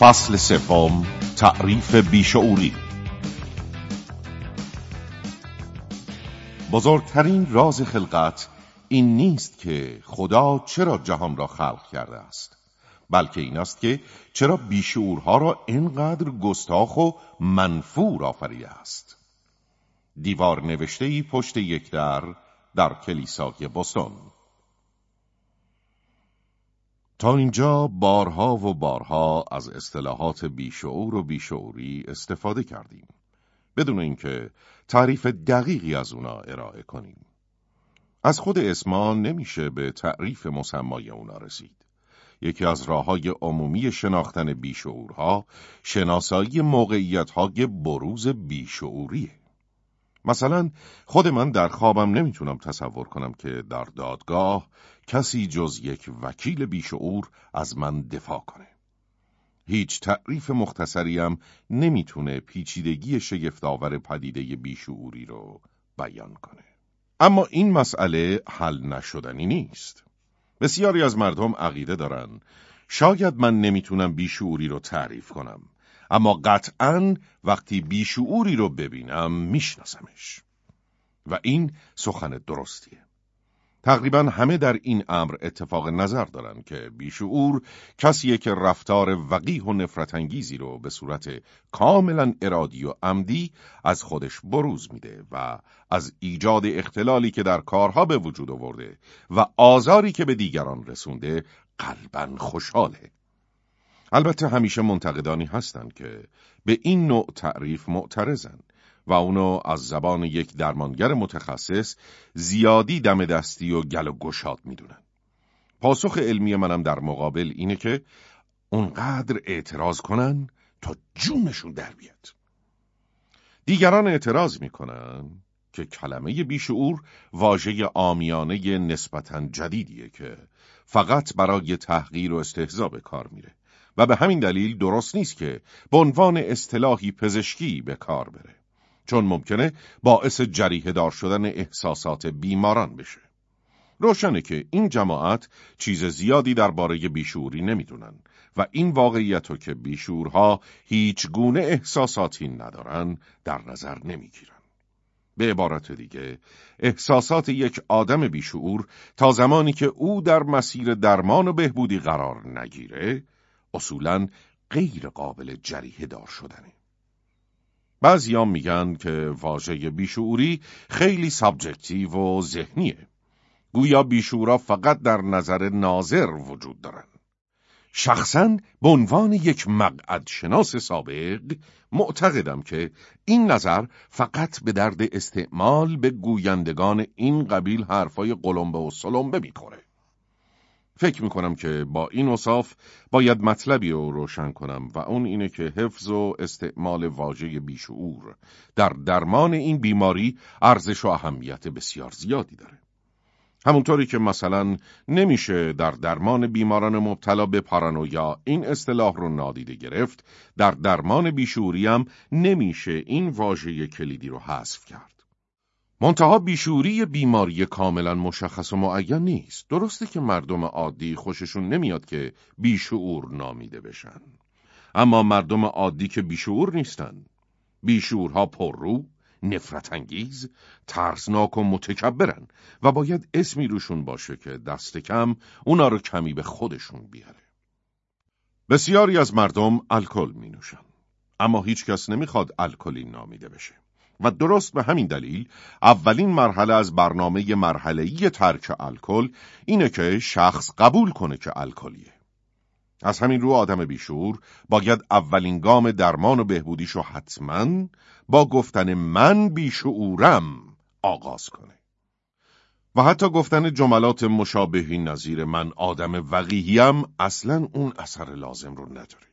فصل سوم تعریف بیشعوری. بزرگترین راز خلقت این نیست که خدا چرا جهان را خلق کرده است بلکه این است که چرا بیشعورها را اینقدر گستاخ و منفور آفریده است. دیوار نوشته پشت یک در در کلیسای بستون تا اینجا بارها و بارها از اصطلاحات بیشعور و بیشعوری استفاده کردیم. بدون اینکه تعریف دقیقی از اونا ارائه کنیم. از خود اسما نمیشه به تعریف مسمای اونا رسید. یکی از راه های عمومی شناختن بیشعورها شناسایی موقعیت های بروز بیشعوریه. مثلا خود من در خوابم نمی‌تونم تصور کنم که در دادگاه کسی جز یک وکیل بیشعور از من دفاع کنه. هیچ تعریف مختصریم نمی‌تونه پیچیدگی شگفتآور پدیده بیشعوری رو بیان کنه. اما این مسئله حل نشدنی نیست. بسیاری از مردم عقیده دارن شاید من نمی‌تونم بیشعوری رو تعریف کنم اما قطعا وقتی بیشعوری رو ببینم میشناسمش. و این سخن درستیه. تقریبا همه در این امر اتفاق نظر دارن که بیشعور کسیه که رفتار وقیح و نفرت انگیزی رو به صورت کاملا ارادی و عمدی از خودش بروز میده و از ایجاد اختلالی که در کارها به وجود آورده و آزاری که به دیگران رسونده قلبا خوشحاله. البته همیشه منتقدانی هستند که به این نوع تعریف معترضن و اونو از زبان یک درمانگر متخصص زیادی دم دستی و گل و گشاد می‌دونن. پاسخ علمی منم در مقابل اینه که اونقدر اعتراض کنن تا جونشون در بیاد. دیگران اعتراض می‌کنن که کلمه بیشعور واژه آمیانه نسبتا جدیدیه که فقط برای تحقیر و استهزا به کار میره. و به همین دلیل درست نیست که به عنوان اصطلاحی پزشکی به کار بره چون ممکنه باعث جریه دار شدن احساسات بیماران بشه روشنه که این جماعت چیز زیادی درباره بیشوری نمی‌دونن و این واقعیت رو که بیشورها هیچ گونه احساساتی ندارن در نظر نمی‌گیرن. به عبارت دیگه احساسات یک آدم بیشعور تا زمانی که او در مسیر درمان و بهبودی قرار نگیره اصولا غیر قابل جریحه دار شدنه. بعضیان میگن که واژه بیشعوری خیلی subjective و ذهنیه. گویا بیشورا فقط در نظر ناظر وجود دارن. شخصا به عنوان یک مقعد شناس سابق معتقدم که این نظر فقط به درد استعمال به گویندگان این قبیل حرفای قلمبه و سلمبه می‌خوره. فکر می‌کنم که با این اصاف باید مطلبی رو روشن کنم و اون اینه که حفظ و استعمال واژه بیشعور در درمان این بیماری ارزش و اهمیت بسیار زیادی داره. همونطوری که مثلا نمیشه در درمان بیماران مبتلا به پارانویا این اصطلاح رو نادیده گرفت، در درمان بیشعوری هم نمیشه این واژه کلیدی رو حذف کرد. منتها بیشوری بیماری کاملا مشخص و معین نیست. درسته که مردم عادی خوششون نمیاد که بیشعور نامیده بشن. اما مردم عادی که بیشعور نیستن. بیشعورها پررو، نفرت انگیز، ترسناک و متکبرن و باید اسمی روشون باشه که دست کم اونا رو کمی به خودشون بیاره. بسیاری از مردم الکل می نوشن. اما هیچ کس نمی‌خواد الکلی نامیده بشه. و درست به همین دلیل اولین مرحله از برنامه مرحله‌ای ترک الکل اینه که شخص قبول کنه که الکلیه. از همین رو آدم بیشور باید اولین گام درمان و بهبودیشو حتما با گفتن من بیشعورم آغاز کنه. و حتی گفتن جملات مشابهی نظیر من آدم وقیهیم اصلا اون اثر لازم رو نداره.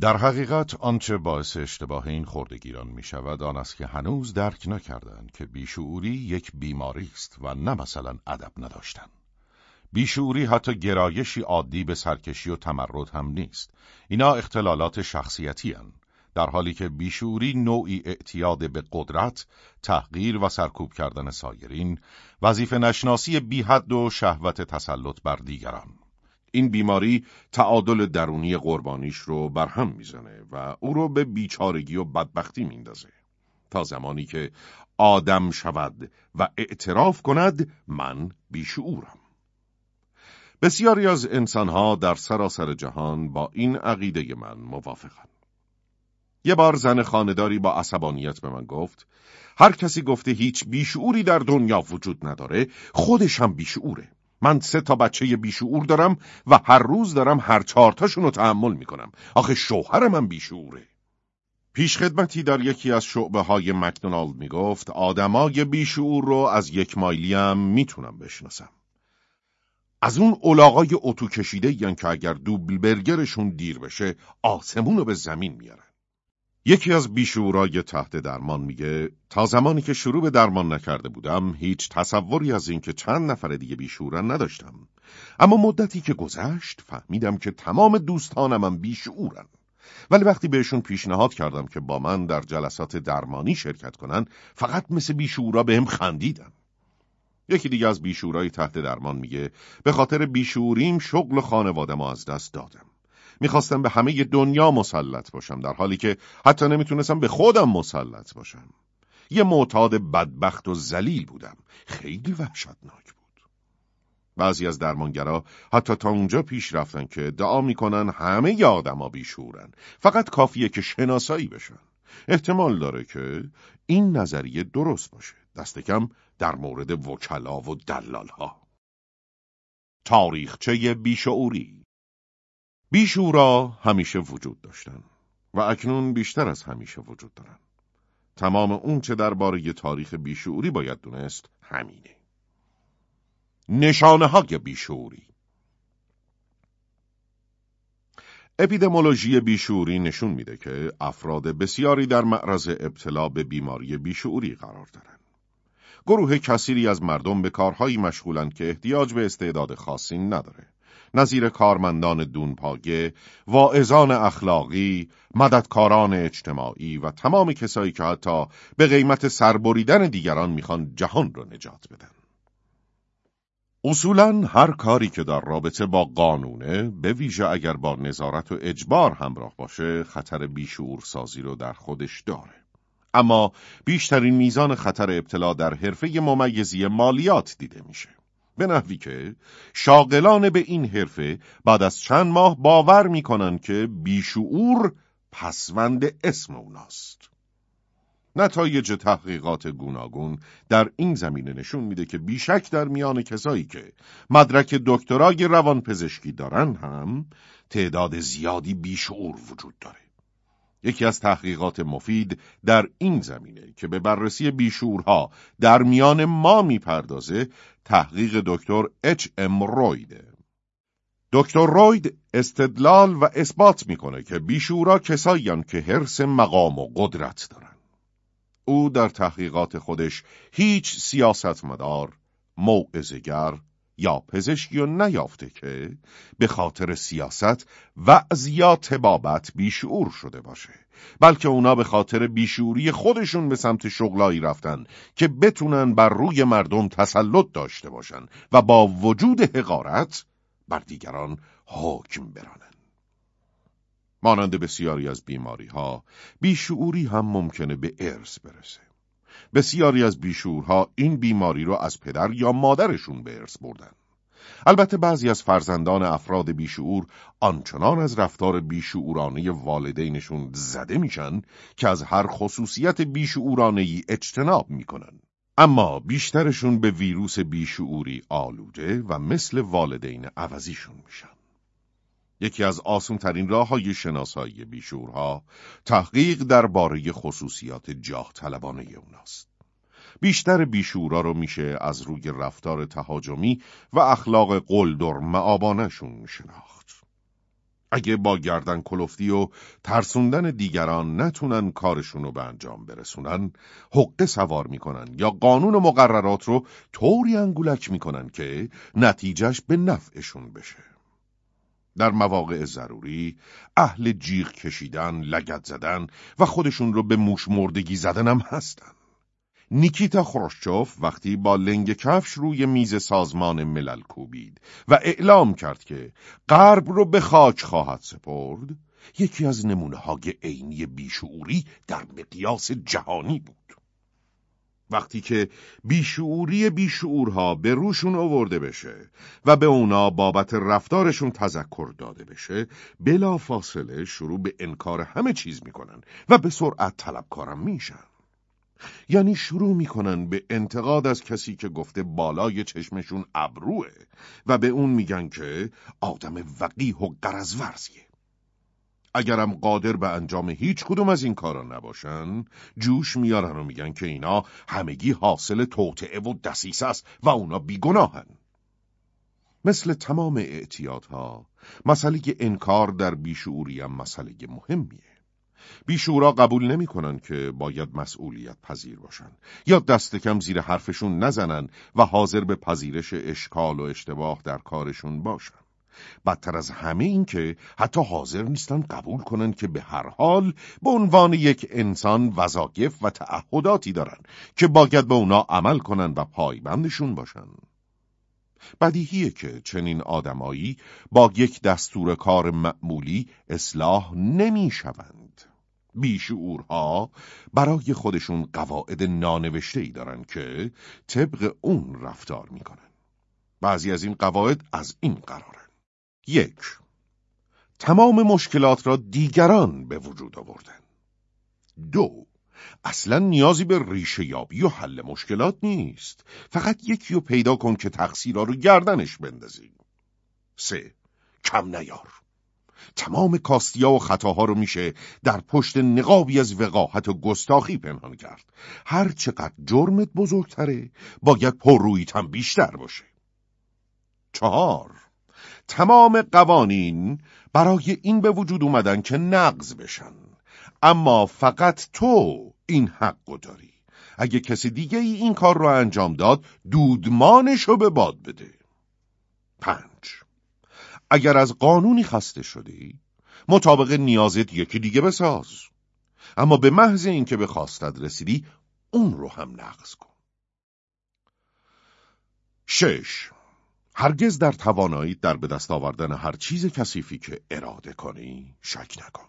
در حقیقت آنچه باعث اشتباه این خردگیران می شود آن است که هنوز درک نکردند که بیشعوری یک بیماری است و نه مثلا ادب نداشتن. بیشعوری حتی گرایشی عادی به سرکشی و تمرد هم نیست. اینا اختلالات شخصیتی هن. در حالی که بیشعوری نوعی اعتیاد به قدرت، تحقیر و سرکوب کردن سایرین، وظیفه نشناسی بیحد و شهوت تسلط بر دیگران. این بیماری تعادل درونی قربانیش رو برهم می‌زنه و او رو به بیچارگی و بدبختی میندازه. تا زمانی که آدم شود و اعتراف کند من بیشعورم. بسیاری از انسانها در سراسر جهان با این عقیده من موافقند. یه بار زن خانداری با عصبانیت به من گفت هر کسی گفته هیچ بیشعوری در دنیا وجود نداره خودش هم بیشعوره. من سه تا بچه بیشعور دارم و هر روز دارم هر چهارتاشون رو تحمل می‌کنم. آخه شوهرم هم بیشعوره. پیشخدمتی در یکی از شعبه های مکدونالد می‌گفت آدمای بیشعور رو از یک مایلی هم می‌تونم بشناسم. از اون اولاغای اتو کشیده یعنی که اگر دوبل برگرشون دیر بشه آسمون رو به زمین میارن. یکی از بیشورای تحت درمان میگه تا زمانی که شروع به درمان نکرده بودم هیچ تصوری از اینکه چند نفر دیگه بیشورن نداشتم. اما مدتی که گذشت فهمیدم که تمام دوستانم هم بیشورن. ولی وقتی بهشون پیشنهاد کردم که با من در جلسات درمانی شرکت کنن فقط مثل بیشورا بهم خندیدن. یکی دیگه از بیشورای تحت درمان میگه به خاطر بیشوریم شغل خانواده ما از دست دادم. می‌خواستم به همه دنیا مسلط باشم در حالی که حتی نمی‌تونستم به خودم مسلط باشم. یه معتاد بدبخت و زلیل بودم. خیلی وحشتناک بود. بعضی از درمانگرا حتی تا اونجا پیش رفتن که دعا می‌کنن همه ی آدما بیشورن. فقط کافیه که شناسایی بشن. احتمال داره که این نظریه درست باشه. دست کم در مورد وکلا و دلالها. تاریخچه بیشعوری. بیشورا همیشه وجود داشتن و اکنون بیشتر از همیشه وجود دارن. تمام اون چه درباره تاریخ بیشعوری باید دونست همینه. نشانه های بیشعوری. اپیدمولوژی بیشعوری نشون میده که افراد بسیاری در معرض ابتلا به بیماری بیشعوری قرار دارن. گروه کثیری از مردم به کارهایی مشغولند که احتیاج به استعداد خاصی نداره. نظیر کارمندان دونپاگه، واعظان اخلاقی، مددکاران اجتماعی و تمام کسایی که حتی به قیمت سربریدن دیگران می‌خوان جهان رو نجات بدن. اصولا هر کاری که در رابطه با قانونه به ویژه اگر با نظارت و اجبار همراه باشه خطر بیشعور سازی رو در خودش داره. اما بیشترین میزان خطر ابتلا در حرفه ممیزی مالیات دیده میشه. به نحوی که شاغلان به این حرفه بعد از چند ماه باور می‌کنن که بیشعور پسوند اسم اوناست. نتایج تحقیقات گوناگون در این زمینه نشون میده که بیشک در میان کسایی که مدرک دکترای روانپزشکی دارن هم تعداد زیادی بیشعور وجود داره. یکی از تحقیقات مفید در این زمینه که به بررسی بیشورها در میان ما می‌پردازه تحقیق دکتر اچ ام رویده. دکتر روید استدلال و اثبات می‌کنه که بیشورا کساییان که حرس مقام و قدرت دارن. او در تحقیقات خودش هیچ سیاستمدار، موعظه‌گر یا پزشکی و نیافته که به خاطر سیاست و تبابت بیشعور شده باشه بلکه اونا به خاطر بیشعوری خودشون به سمت شغلایی رفتن که بتونن بر روی مردم تسلط داشته باشن و با وجود حقارت بر دیگران حکم برانن. مانند بسیاری از بیماری ها بیشعوری هم ممکنه به ارث برسه. بسیاری از بیشورها این بیماری رو از پدر یا مادرشون به ارث بردن. البته بعضی از فرزندان افراد بیشعور آنچنان از رفتار بیشعورانه والدینشون زده میشن که از هر خصوصیت بیشعورانه ای اجتناب می‌کنن. اما بیشترشون به ویروس بیشعوری آلوده و مثل والدین عوضیشون میشن. یکی از آسونترین راه های شناسایی بیشورها تحقیق درباره خصوصیات جاه طلبانه اوناست. بیشتر بیشورا رو میشه از روی رفتار تهاجمی و اخلاق قلدر معابانشون شناخت. اگه با گردن کلفتی و ترسوندن دیگران نتونن کارشون رو به انجام برسونن، حقه سوار می‌کنن یا قانون و مقررات رو طوری انگولک می‌کنن که نتیجهش به نفعشون بشه. در مواقع ضروری اهل جیغ کشیدن، لگت زدن و خودشون رو به موش مردگی زدن هم هستن. نیکیتا خروشچوف وقتی با لنگ کفش روی میز سازمان ملل کوبید و اعلام کرد که غرب رو به خاک خواهد سپرد یکی از نمونه های عینی بیشعوری در مقیاس جهانی بود وقتی که بیشعوری بیشعورها به روشون آورده بشه و به اونا بابت رفتارشون تذکر داده بشه بلا فاصله شروع به انکار همه چیز می‌کنن و به سرعت طلبکارم میشن. یعنی شروع می‌کنن به انتقاد از کسی که گفته بالای چشمشون ابروه و به اون میگن که آدم وقیح و قرزورزیه اگرم قادر به انجام هیچ کدوم از این کارا نباشن جوش میارن و میگن که اینا همگی حاصل توطعه و دسیسه است و اونا بیگناهن. مثل تمام اعتیادها مسئله انکار در بیشعوری هم مسئله مهمیه. بیشورا قبول نمی‌کنن که باید مسئولیت پذیر باشن. یا دست کم زیر حرفشون نزنن و حاضر به پذیرش اشکال و اشتباه در کارشون باشن. بدتر از همه این که حتی حاضر نیستن قبول کنن که به هر حال به عنوان یک انسان وظایف و تعهداتی دارن که باید به اونا عمل کنن و پایبندشون باشن بدیهیه که چنین آدمایی با یک دستور کار معمولی اصلاح نمی‌شوند. بیشعورها برای خودشون قواعد نانوشته ای دارن که طبق اون رفتار می‌کنن. بعضی از این قواعد از این قرارن. یک تمام مشکلات را دیگران به وجود آوردن. دو اصلا نیازی به ریشه یابی و حل مشکلات نیست. فقط یکی رو پیدا کن که تقصیرها رو گردنش بندازی. سه کم نیار. تمام کاستیا و خطاها رو میشه در پشت نقابی از وقاحت و گستاخی پنهان کرد. هر چقدر جرمت بزرگتره باید پررویت هم بیشتر باشه. چهار تمام قوانین برای این به وجود اومدن که نقض بشن. اما فقط تو این حق داری اگه کسی دیگه ای این کار رو انجام داد دودمانش رو به باد بده. پنج. اگر از قانونی خسته شدی مطابق نیازت یکی دیگه بساز. اما به محض اینکه به خواستت رسیدی اون رو هم نقض کن. شش. هرگز در توانایی در به دست آوردن هر چیز کثیفی که اراده کنی شک نکن.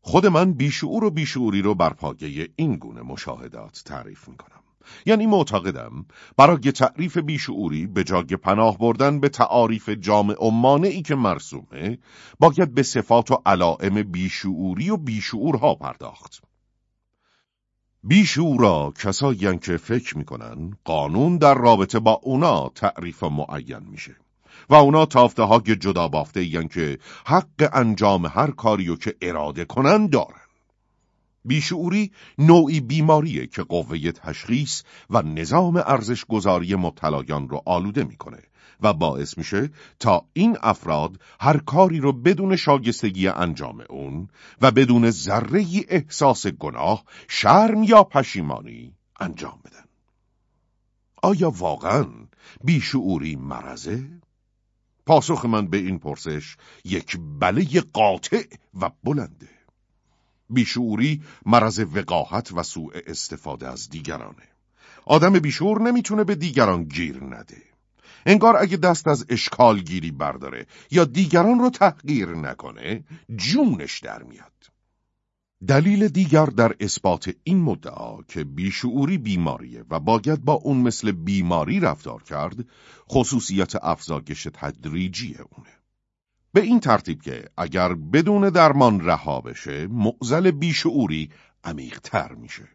خود من بیشعور و بیشعوری رو بر پایه این گونه مشاهدات تعریف می کنم. یعنی معتقدم برای تعریف بیشعوری به جای پناه بردن به تعاریف جامع و مانعی که مرسومه باید به صفات و علائم بیشعوری و بیشعورها پرداخت. بیشورا کسایی که فکر می‌کنن قانون در رابطه با اونا تعریف معین میشه و اونا تافته های جدا بافته که حق انجام هر کاریو که اراده کنن دارن. بیشعوری نوعی بیماریه که قوه تشخیص و نظام ارزش گذاری مبتلایان رو آلوده می‌کنه. و باعث میشه تا این افراد هر کاری رو بدون شاگستگی انجام اون و بدون ذره احساس گناه، شرم یا پشیمانی انجام بدن. آیا واقعا بیشعوری مرزه؟ پاسخ من به این پرسش یک بله قاطع و بلنده. بیشعوری مرز وقاحت و سوء استفاده از دیگرانه. آدم بیشعور نمی‌تونه به دیگران گیر نده. انگار اگه دست از اشکالگیری برداره یا دیگران رو تحقیر نکنه جونش در میاد. دلیل دیگر در اثبات این مدعا که بیشعوری بیماریه و باید با اون مثل بیماری رفتار کرد خصوصیت افزایش تدریجی اونه. به این ترتیب که اگر بدون درمان رها بشه معزل بیشعوری عمیقتر میشه.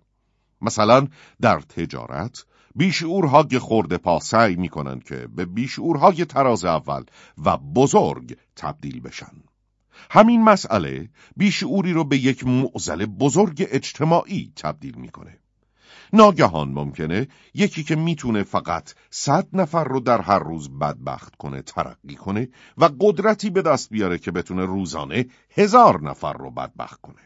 مثلا در تجارت بیشعورهای خورده پا سعی می‌کنن که به بیشعورهای تراز اول و بزرگ تبدیل بشن. همین مسئله بیشعوری رو به یک معزل بزرگ اجتماعی تبدیل می‌کنه. ناگهان ممکنه یکی که می‌تونه فقط صد نفر رو در هر روز بدبخت کنه ترقی کنه و قدرتی به دست بیاره که بتونه روزانه هزار نفر رو بدبخت کنه.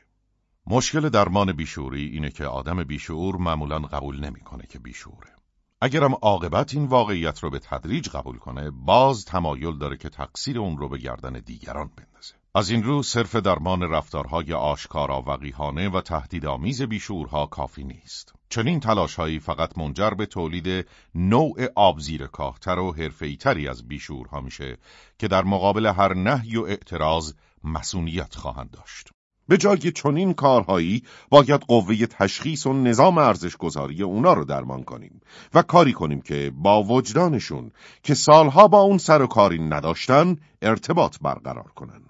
مشکل درمان بیشوری اینه که آدم بیشعور معمولا قبول نمی‌کنه که بیشوره. اگرم عاقبت این واقعیت رو به تدریج قبول کنه باز تمایل داره که تقصیر اون رو به گردن دیگران بندازه از این رو صرف درمان رفتارهای آشکارا وقیهانه و تهدیدآمیز بیشورها کافی نیست چنین تلاش هایی فقط منجر به تولید نوع آبزیر کاهتر و حرفه‌ای‌تری از بیشورها میشه که در مقابل هر نهی و اعتراض مسئولیت خواهند داشت. به جای چنین کارهایی باید قوه تشخیص و نظام ارزشگذاری اونا رو درمان کنیم و کاری کنیم که با وجدانشون که سالها با اون سر و کاری نداشتن ارتباط برقرار کنن.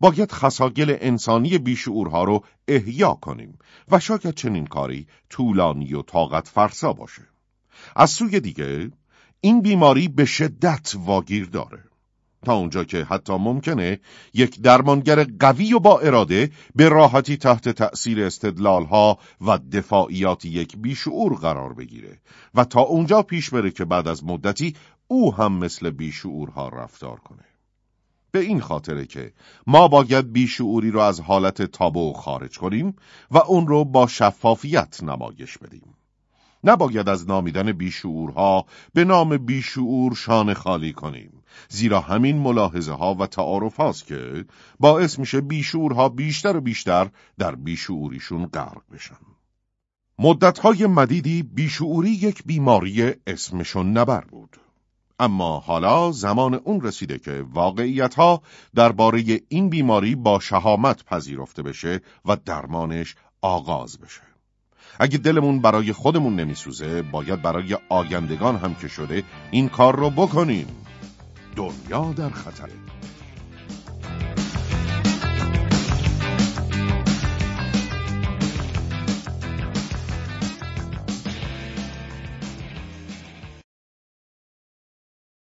باید خساگل انسانی بیشعورها رو احیا کنیم و شاید چنین کاری طولانی و طاقت فرسا باشه. از سوی دیگه این بیماری به شدت واگیر داره. تا اونجا که حتی ممکنه یک درمانگر قوی و با اراده به راحتی تحت تأثیر استدلالها و دفاعیات یک بیشعور قرار بگیره و تا اونجا پیش بره که بعد از مدتی او هم مثل بیشعورها رفتار کنه. به این خاطره که ما باید بیشعوری رو از حالت تابو خارج کنیم و اون رو با شفافیت نمایش بدیم. نباید از نامیدن بیشعورها به نام بیشعور شان خالی کنیم زیرا همین ملاحظه ها و تعارف هاست که باعث میشه بیشعورها بیشتر و بیشتر در بیشعوریشون غرق بشن مدتهای مدیدی بیشعوری یک بیماری اسمشون نبر بود اما حالا زمان اون رسیده که واقعیت ها درباره این بیماری با شهامت پذیرفته بشه و درمانش آغاز بشه. اگه دلمون برای خودمون نمیسوزه باید برای آگندگان هم که شده این کار رو بکنیم. دنیا در خطره.